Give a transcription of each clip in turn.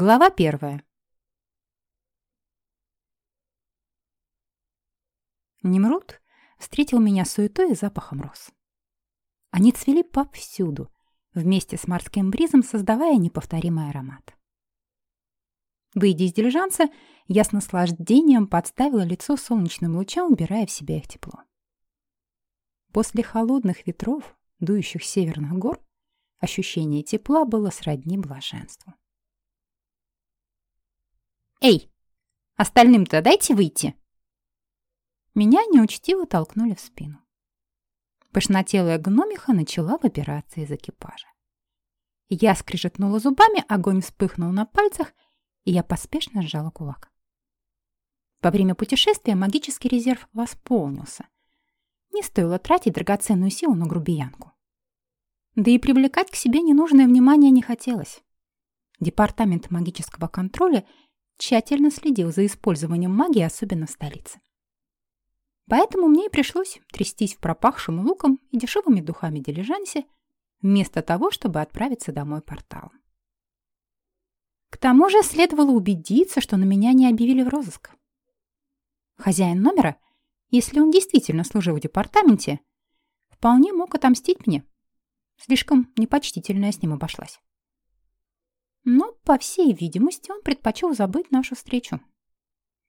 Глава первая. Немрут встретил меня суетой и запахом роз. Они цвели повсюду, вместе с морским бризом создавая неповторимый аромат. Выйдя из дилижанса, я с наслаждением подставила лицо солнечным лучам, убирая в себя их тепло. После холодных ветров, дующих с северных гор, ощущение тепла было сродни блаженству. «Эй, остальным-то дайте выйти!» Меня неучтиво толкнули в спину. Пышнотелая гномиха начала выбираться из экипажа. Я скрижетнула зубами, огонь вспыхнул на пальцах, и я поспешно сжала кулак. Во время путешествия магический резерв восполнился. Не стоило тратить драгоценную силу на грубиянку. Да и привлекать к себе ненужное внимание не хотелось. Департамент магического контроля тщательно следил за использованием магии, особенно в столице. Поэтому мне и пришлось трястись в пропахшем луком и дешевыми духами дилижансе, вместо того, чтобы отправиться домой порталом. К тому же следовало убедиться, что на меня не объявили в розыск. Хозяин номера, если он действительно служил в департаменте, вполне мог отомстить мне. Слишком непочтительно я с ним обошлась. Но, по всей видимости, он предпочел забыть нашу встречу.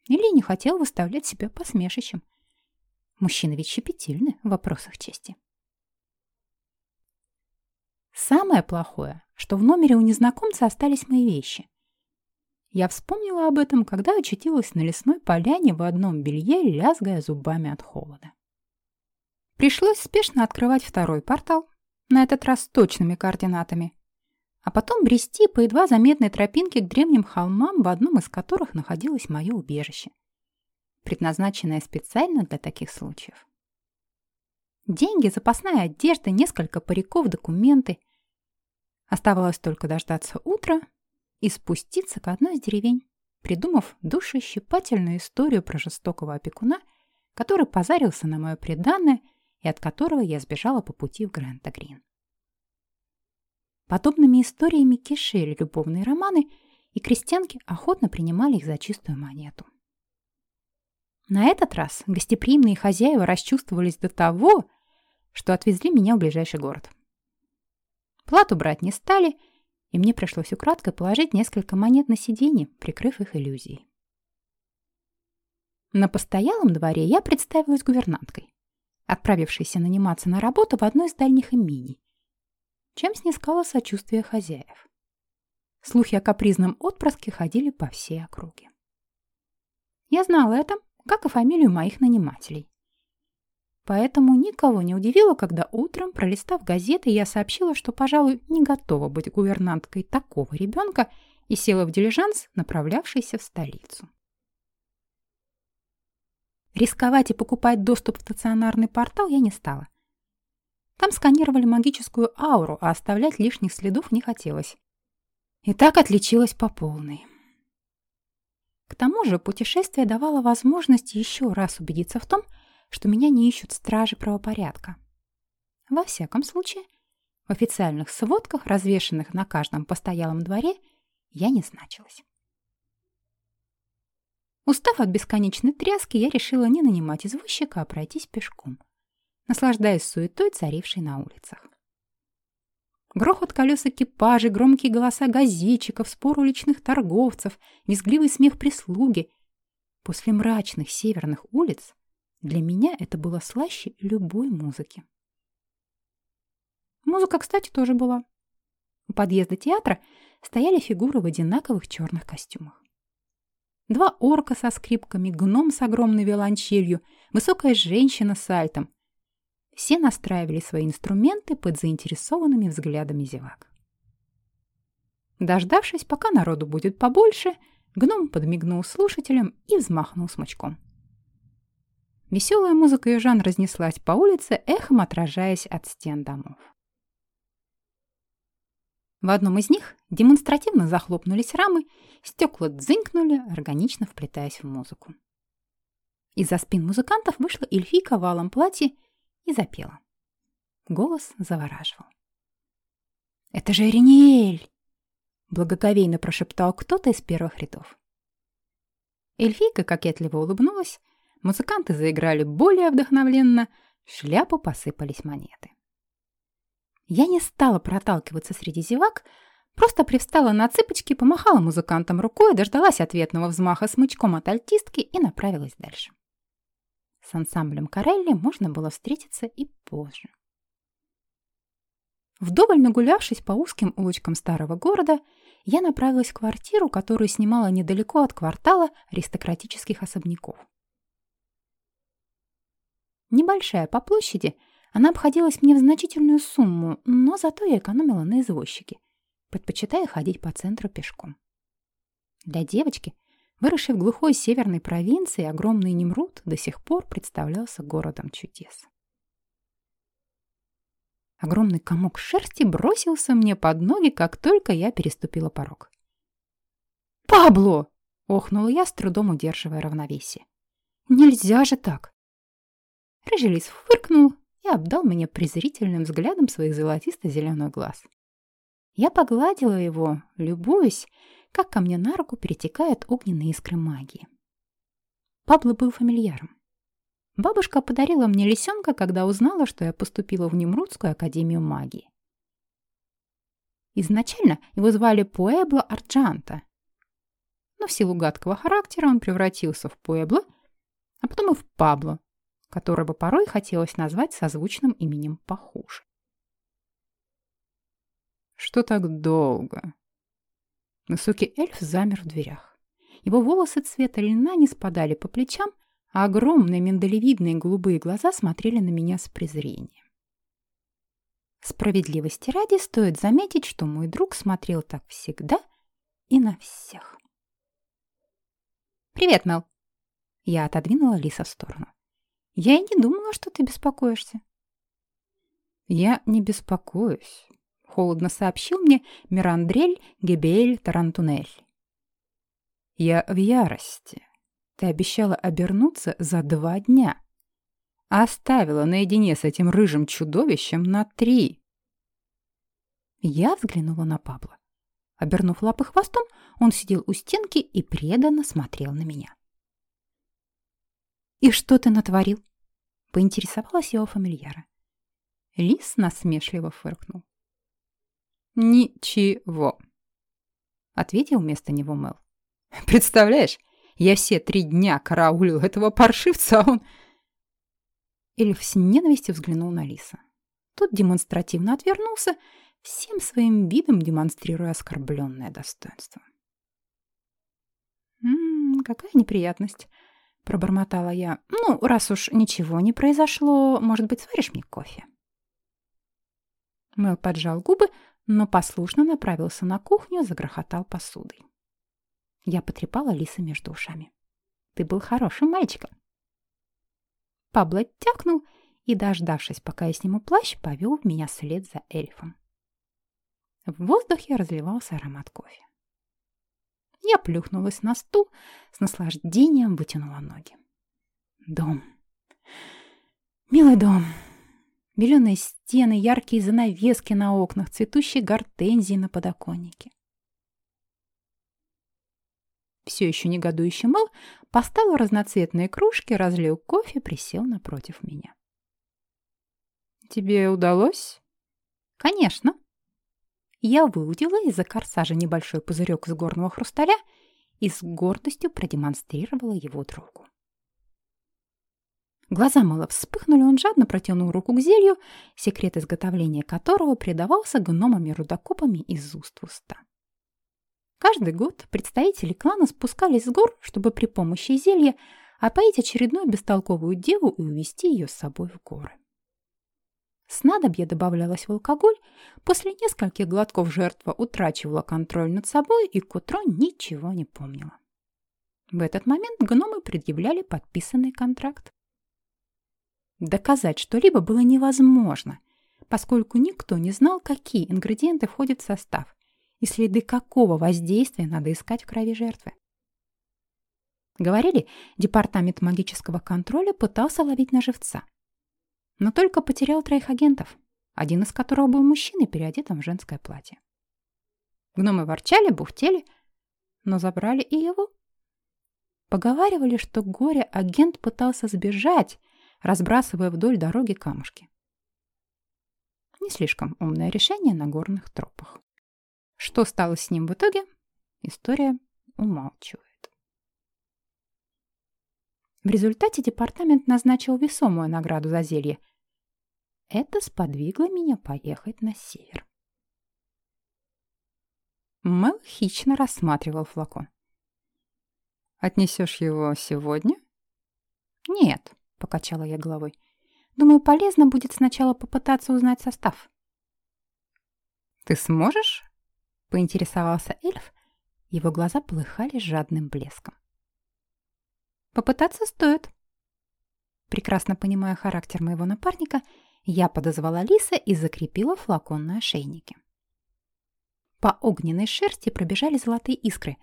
Или не хотел выставлять себя посмешищем. Мужчины ведь щепетильны в вопросах чести. Самое плохое, что в номере у незнакомца остались мои вещи. Я вспомнила об этом, когда очутилась на лесной поляне в одном белье, лязгая зубами от холода. Пришлось спешно открывать второй портал, на этот раз с точными координатами, а потом брести по едва заметной тропинке к древним холмам, в одном из которых находилось мое убежище, предназначенное специально для таких случаев. Деньги, запасная одежда, несколько париков, документы. Оставалось только дождаться утра и спуститься к одной из деревень, придумав душещипательную историю про жестокого опекуна, который позарился на мое преданное и от которого я сбежала по пути в Грента-Грин. Подобными историями кишели любовные романы, и крестьянки охотно принимали их за чистую монету. На этот раз гостеприимные хозяева расчувствовались до того, что отвезли меня в ближайший город. Плату брать не стали, и мне пришлось украдкой положить несколько монет на сиденье, прикрыв их иллюзией. На постоялом дворе я представилась гувернанткой, отправившейся наниматься на работу в одной из дальних имений, чем снискала сочувствие хозяев. Слухи о капризном отпрыске ходили по всей округе. Я знала это, как и фамилию моих нанимателей. Поэтому никого не удивило, когда утром, пролистав газеты, я сообщила, что, пожалуй, не готова быть гувернанткой такого ребенка и села в дилижанс, направлявшийся в столицу. Рисковать и покупать доступ в стационарный портал я не стала – там сканировали магическую ауру, а оставлять лишних следов не хотелось. И так отличилась по полной. К тому же путешествие давало возможность еще раз убедиться в том, что меня не ищут стражи правопорядка. Во всяком случае, в официальных сводках, развешанных на каждом постоялом дворе, я не значилась. Устав от бесконечной тряски, я решила не нанимать извозчика, а пройтись пешком наслаждаясь суетой, царившей на улицах. Грохот колес экипажей, громкие голоса газетчиков, спор уличных торговцев, визгливый смех прислуги. После мрачных северных улиц для меня это было слаще любой музыки. Музыка, кстати, тоже была. У подъезда театра стояли фигуры в одинаковых черных костюмах. Два орка со скрипками, гном с огромной виолончелью, высокая женщина с альтом, все настраивали свои инструменты под заинтересованными взглядами зевак. Дождавшись, пока народу будет побольше, гном подмигнул слушателям и взмахнул смычком. Веселая музыка и Жан разнеслась по улице, эхом отражаясь от стен домов. В одном из них демонстративно захлопнулись рамы, стекла дзынькнули, органично вплетаясь в музыку. Из-за спин музыкантов вышла эльфийка в алом платье и запела. Голос завораживал. «Это же Ириниэль!» Благоговейно прошептал кто-то из первых рядов. Эльфийка кокетливо улыбнулась, музыканты заиграли более вдохновленно, в шляпу посыпались монеты. Я не стала проталкиваться среди зевак, просто привстала на цыпочки, помахала музыкантам рукой, дождалась ответного взмаха смычком от альтистки и направилась дальше. С ансамблем Карелли можно было встретиться и позже. Вдоволь нагулявшись по узким улочкам старого города, я направилась в квартиру, которую снимала недалеко от квартала аристократических особняков. Небольшая по площади, она обходилась мне в значительную сумму, но зато я экономила на извозчике, предпочитая ходить по центру пешком. Для девочки, выросшей в глухой северной провинции, огромный Немрут до сих пор представлялся городом чудес. Огромный комок шерсти бросился мне под ноги, как только я переступила порог. «Пабло!» — охнула я, с трудом удерживая равновесие. «Нельзя же так!» Рыжий фыркнул и обдал меня презрительным взглядом своих золотисто-зеленых глаз. Я погладила его, любуясь, как ко мне на руку перетекают огненные искры магии. Пабло был фамильяром. Бабушка подарила мне лисенка, когда узнала, что я поступила в Немрудскую академию магии. Изначально его звали Пуэбло Арджанта, но в силу гадкого характера он превратился в Пуэбло, а потом и в Пабло, которого порой хотелось назвать созвучным именем похуже. Что так долго? Высокий эльф замер в дверях. Его волосы цвета льна не спадали по плечам, а огромные миндалевидные голубые глаза смотрели на меня с презрением. Справедливости ради стоит заметить, что мой друг смотрел так всегда и на всех. «Привет, Мел!» Я отодвинула Лиса в сторону. «Я и не думала, что ты беспокоишься». «Я не беспокоюсь», — холодно сообщил мне Мирандрель Гебель Тарантунель. «Я в ярости. Ты обещала обернуться за два дня. Оставила наедине с этим рыжим чудовищем на три. Я взглянула на Павла. Обернув лапы хвостом, он сидел у стенки и преданно смотрел на меня. «И что ты натворил?» — поинтересовалась его фамильяра. Лис насмешливо фыркнул. «Ничего», — ответил вместо него Мел. «Представляешь, я все три дня караулил этого паршивца, а он... Эльф с ненавистью взглянул на Лиса. Тот демонстративно отвернулся, всем своим видом демонстрируя оскорбленное достоинство. «М -м, «Какая неприятность», — пробормотала я. «Ну, раз уж ничего не произошло, может быть, сваришь мне кофе?» Мэл поджал губы, но послушно направился на кухню, загрохотал посудой. Я потрепала Лиса между ушами. «Ты был хорошим мальчиком». Пабло тякнул и, дождавшись, пока я сниму плащ, повел меня след за эльфом. В воздухе разливался аромат кофе. Я плюхнулась на стул, с наслаждением вытянула ноги. Дом. Милый дом. Беленые стены, яркие занавески на окнах, цветущие гортензии на подоконнике все еще негодующий Мэл поставил разноцветные кружки, разлил кофе, присел напротив меня. «Тебе удалось?» «Конечно». Я выудила из-за корсажа небольшой пузырек из горного хрусталя и с гордостью продемонстрировала его другу. Глаза Мэла вспыхнули, он жадно протянул руку к зелью, секрет изготовления которого предавался гномами-рудокопами из уст в уста. Каждый год представители клана спускались с гор, чтобы при помощи зелья опоить очередную бестолковую деву и увести ее с собой в горы. Снадобье добавлялось в алкоголь, после нескольких глотков жертва утрачивала контроль над собой и к утру ничего не помнила. В этот момент гномы предъявляли подписанный контракт. Доказать что-либо было невозможно, поскольку никто не знал, какие ингредиенты входят в состав, и следы какого воздействия надо искать в крови жертвы. Говорили, департамент магического контроля пытался ловить на живца. Но только потерял троих агентов, один из которых был мужчиной, переодетым в женское платье. Гномы ворчали, бухтели, но забрали и его. Поговаривали, что горе-агент пытался сбежать, разбрасывая вдоль дороги камушки. Не слишком умное решение на горных тропах. Что стало с ним в итоге, история умалчивает. В результате департамент назначил весомую награду за зелье. Это сподвигло меня поехать на север. Мэл хищно рассматривал флакон. «Отнесешь его сегодня?» «Нет», — покачала я головой. «Думаю, полезно будет сначала попытаться узнать состав». «Ты сможешь?» — поинтересовался эльф. Его глаза полыхали жадным блеском. «Попытаться стоит». Прекрасно понимая характер моего напарника, я подозвала Лиса и закрепила флакон на ошейнике. По огненной шерсти пробежали золотые искры.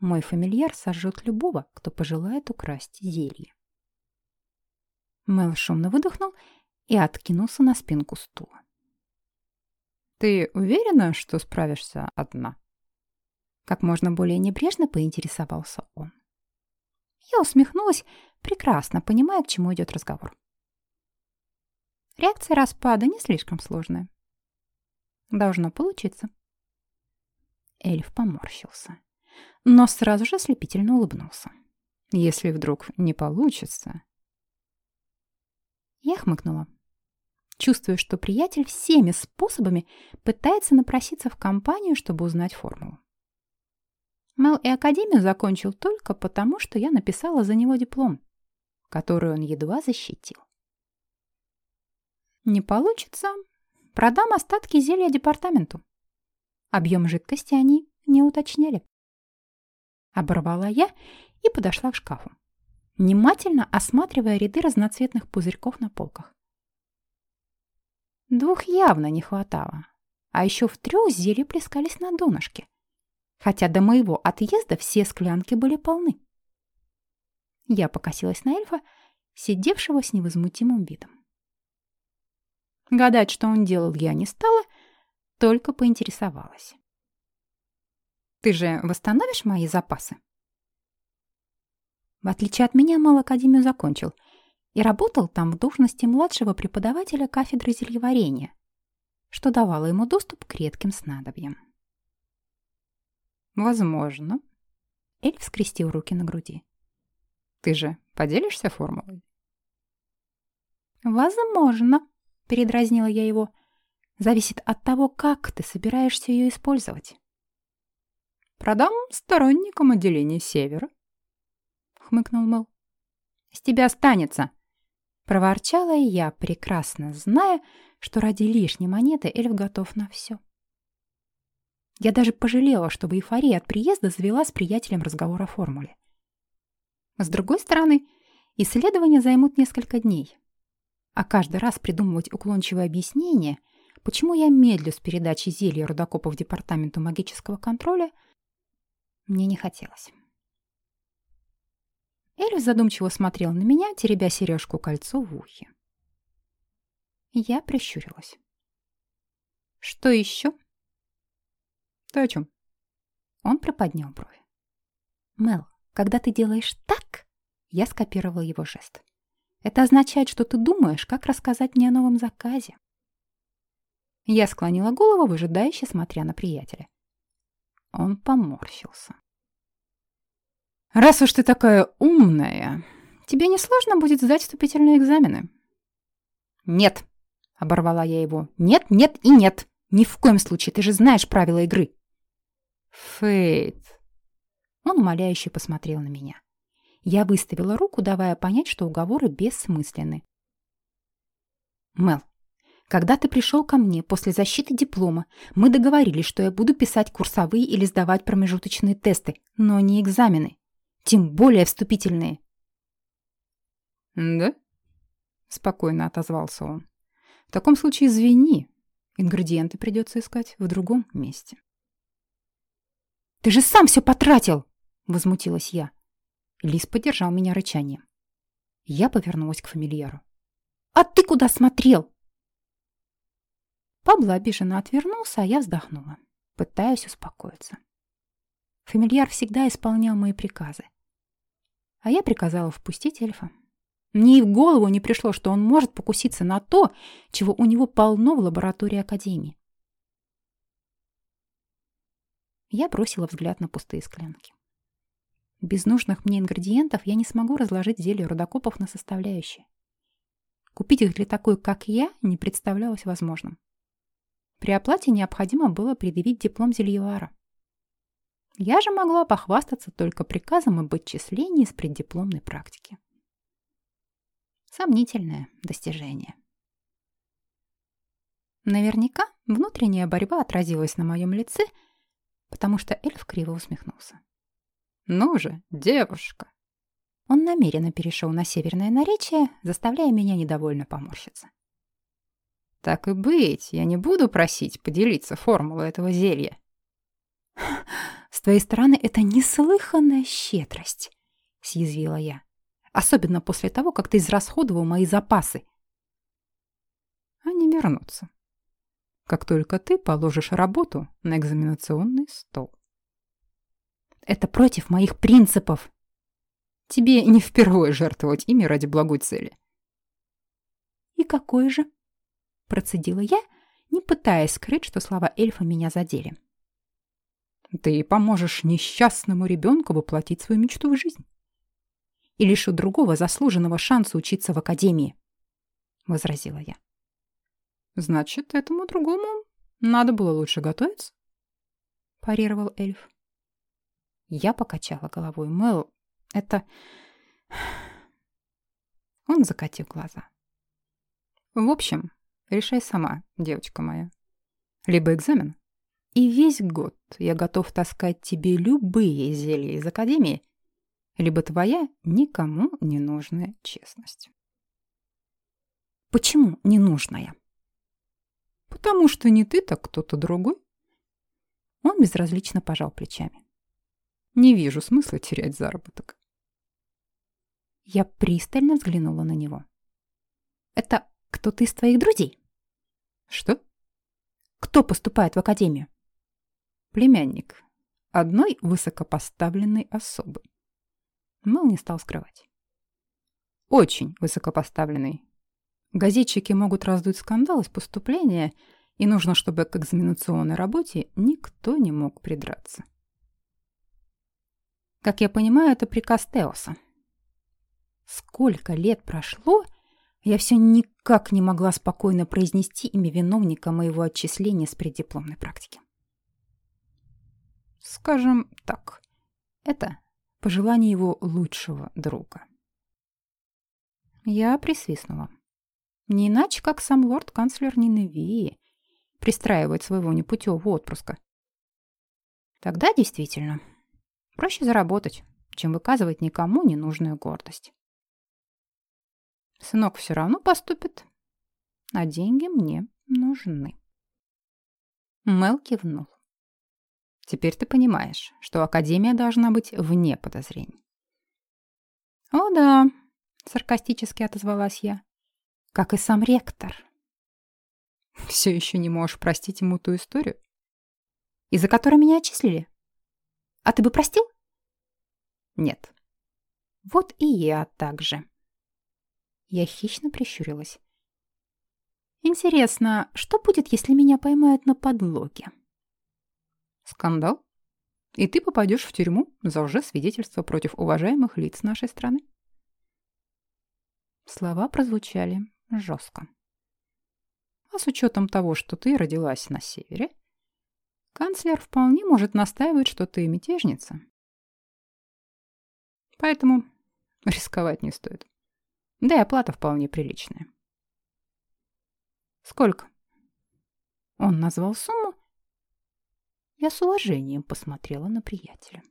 Мой фамильяр сожжет любого, кто пожелает украсть зелье. Мел шумно выдохнул и откинулся на спинку стула. «Ты уверена, что справишься одна?» Как можно более небрежно поинтересовался он. Я усмехнулась, прекрасно понимая, к чему идет разговор. Реакция распада не слишком сложная. Должно получиться. Эльф поморщился, но сразу же ослепительно улыбнулся. Если вдруг не получится... Я хмыкнула, чувствуя, что приятель всеми способами пытается напроситься в компанию, чтобы узнать формулу. Мел и академию закончил только потому, что я написала за него диплом, который он едва защитил. Не получится, продам остатки зелья департаменту. Объем жидкости они не уточняли. Оборвала я и подошла к шкафу, внимательно осматривая ряды разноцветных пузырьков на полках. Двух явно не хватало, а еще в трех зелья плескались на донышке, хотя до моего отъезда все склянки были полны. Я покосилась на эльфа, сидевшего с невозмутимым видом. Гадать, что он делал, я не стала, только поинтересовалась. «Ты же восстановишь мои запасы?» В отличие от меня, Мал Академию закончил и работал там в должности младшего преподавателя кафедры зельеварения, что давало ему доступ к редким снадобьям. «Возможно». Эльф скрестил руки на груди. «Ты же поделишься формулой?» «Возможно», — передразнила я его. «Зависит от того, как ты собираешься ее использовать». «Продам сторонникам отделения Севера», — хмыкнул Мэл. «С тебя останется», — проворчала и я, прекрасно зная, что ради лишней монеты эльф готов на все. Я даже пожалела, что в эйфории от приезда завела с приятелем разговор о формуле. С другой стороны, исследования займут несколько дней. А каждый раз придумывать уклончивое объяснение, почему я медлю с передачей зелья рудокопов департаменту магического контроля, мне не хотелось. Эльф задумчиво смотрел на меня, теребя сережку-кольцо в ухе. Я прищурилась. «Что еще?» «Ты о чем?» Он проподнял брови. «Мел, когда ты делаешь так...» Я скопировала его жест. «Это означает, что ты думаешь, как рассказать мне о новом заказе». Я склонила голову, выжидающе смотря на приятеля. Он поморщился. «Раз уж ты такая умная, тебе не сложно будет сдать вступительные экзамены?» «Нет», — оборвала я его. «Нет, нет и нет. Ни в коем случае, ты же знаешь правила игры». «Фейт!» Он умоляюще посмотрел на меня. Я выставила руку, давая понять, что уговоры бессмысленны. «Мел, когда ты пришел ко мне после защиты диплома, мы договорились, что я буду писать курсовые или сдавать промежуточные тесты, но не экзамены. Тем более вступительные». «Да?» — спокойно отозвался он. «В таком случае извини. Ингредиенты придется искать в другом месте». «Ты же сам все потратил!» — возмутилась я. Лис поддержал меня рычанием. Я повернулась к фамильяру. «А ты куда смотрел?» Пабло обиженно отвернулся, а я вздохнула. Пытаюсь успокоиться. Фамильяр всегда исполнял мои приказы. А я приказала впустить эльфа. Мне и в голову не пришло, что он может покуситься на то, чего у него полно в лаборатории Академии. Я бросила взгляд на пустые склянки. Без нужных мне ингредиентов я не смогу разложить зелье рудокопов на составляющие. Купить их для такой, как я, не представлялось возможным. При оплате необходимо было предъявить диплом зельевара. Я же могла похвастаться только приказом об отчислении с преддипломной практики. Сомнительное достижение. Наверняка внутренняя борьба отразилась на моем лице, потому что эльф криво усмехнулся. «Ну же, девушка!» Он намеренно перешел на северное наречие, заставляя меня недовольно поморщиться. «Так и быть, я не буду просить поделиться формулой этого зелья». «С твоей стороны это неслыханная щедрость», — съязвила я. Особенно после того, как ты израсходовал мои запасы. Они вернутся. Как только ты положишь работу на экзаменационный стол. Это против моих принципов. Тебе не впервые жертвовать ими ради благой цели. И какой же? Процедила я, не пытаясь скрыть, что слова эльфа меня задели. Ты поможешь несчастному ребенку воплотить свою мечту в жизнь и лишу другого заслуженного шанса учиться в академии», — возразила я. «Значит, этому другому надо было лучше готовиться?» — парировал эльф. Я покачала головой. Мэл, это... Он закатил глаза. В общем, решай сама, девочка моя. Либо экзамен, и весь год я готов таскать тебе любые зелья из Академии, либо твоя никому не нужная честность. Почему ненужная? Потому что не ты, так кто-то другой. Он безразлично пожал плечами. Не вижу смысла терять заработок. Я пристально взглянула на него. Это кто-то из твоих друзей? Что? Кто поступает в академию? Племянник одной высокопоставленной особы. Мэл не стал скрывать. Очень высокопоставленный. Газетчики могут раздуть скандал из поступления, и нужно, чтобы к экзаменационной работе никто не мог придраться. Как я понимаю, это приказ Теоса. Сколько лет прошло, я все никак не могла спокойно произнести имя виновника моего отчисления с преддипломной практики. Скажем так, это пожелание его лучшего друга. Я присвистнула. Не иначе, как сам лорд-канцлер Ниневии пристраивает своего непутевого отпрыска. Тогда действительно проще заработать, чем выказывать никому ненужную гордость. Сынок все равно поступит, а деньги мне нужны. Мел кивнул. Теперь ты понимаешь, что Академия должна быть вне подозрений. «О да», — саркастически отозвалась я, — «как и сам ректор». «Все еще не можешь простить ему ту историю, из-за которой меня отчислили? А ты бы простил?» «Нет». «Вот и я так же». Я хищно прищурилась. «Интересно, что будет, если меня поймают на подлоге?» Скандал? И ты попадешь в тюрьму за уже свидетельство против уважаемых лиц нашей страны. Слова прозвучали жестко. А с учетом того, что ты родилась на севере, канцлер вполне может настаивать, что ты мятежница. Поэтому рисковать не стоит. Да и оплата вполне приличная. Сколько? Он назвал сумму, я с уважением посмотрела на приятеля.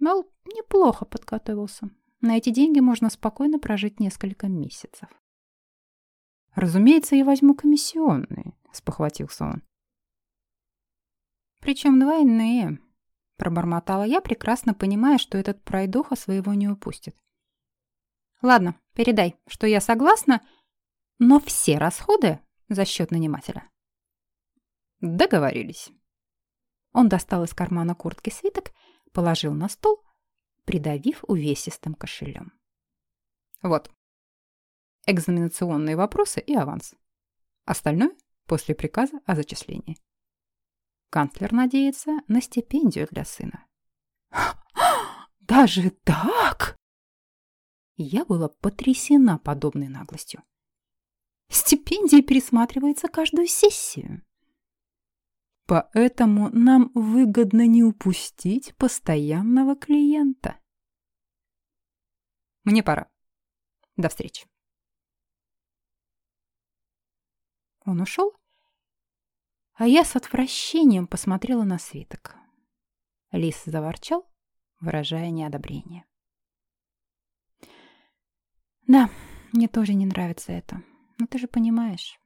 Мол, неплохо подготовился. На эти деньги можно спокойно прожить несколько месяцев. «Разумеется, я возьму комиссионные», — спохватился он. «Причем двойные», — пробормотала я, прекрасно понимая, что этот пройдоха своего не упустит. «Ладно, передай, что я согласна, но все расходы за счет нанимателя». «Договорились». Он достал из кармана куртки свиток, положил на стол, придавив увесистым кошелем. Вот. Экзаменационные вопросы и аванс. Остальное после приказа о зачислении. Канцлер надеется на стипендию для сына. «Даже так?» Я была потрясена подобной наглостью. Стипендия пересматривается каждую сессию. Поэтому нам выгодно не упустить постоянного клиента. Мне пора. До встречи. Он ушел, а я с отвращением посмотрела на свиток. Лис заворчал, выражая неодобрение. «Да, мне тоже не нравится это. Но ты же понимаешь».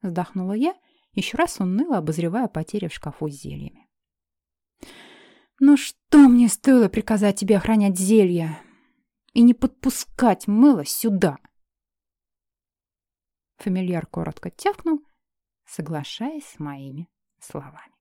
Вздохнула я, еще раз уныло обозревая потери в шкафу с зельями. «Ну что мне стоило приказать тебе охранять зелья и не подпускать мыло сюда?» Фамильяр коротко тявкнул, соглашаясь с моими словами.